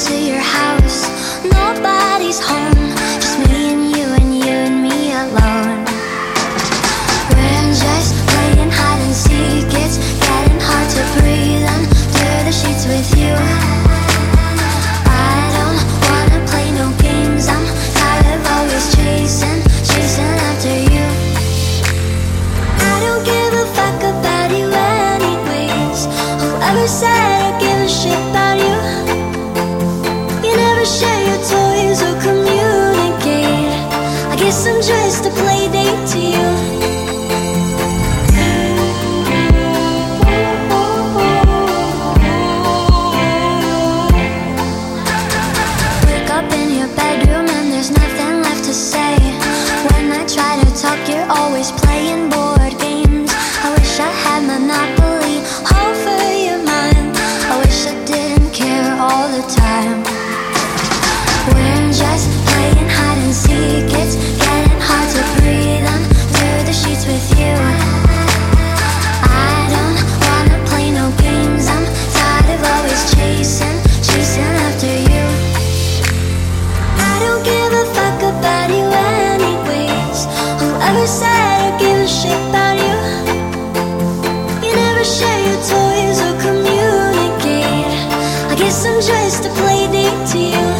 into your house. Nobody's home, just me and you and you and me alone. We're just playing hide and seek. It's getting hard to breathe under the sheets with you. I don't wanna play no games. I'm tired of always chasing, chasing after you. I don't give a fuck about you anyways. Said I give a shit. wasn't just to play. guess I'm just a playdate to you.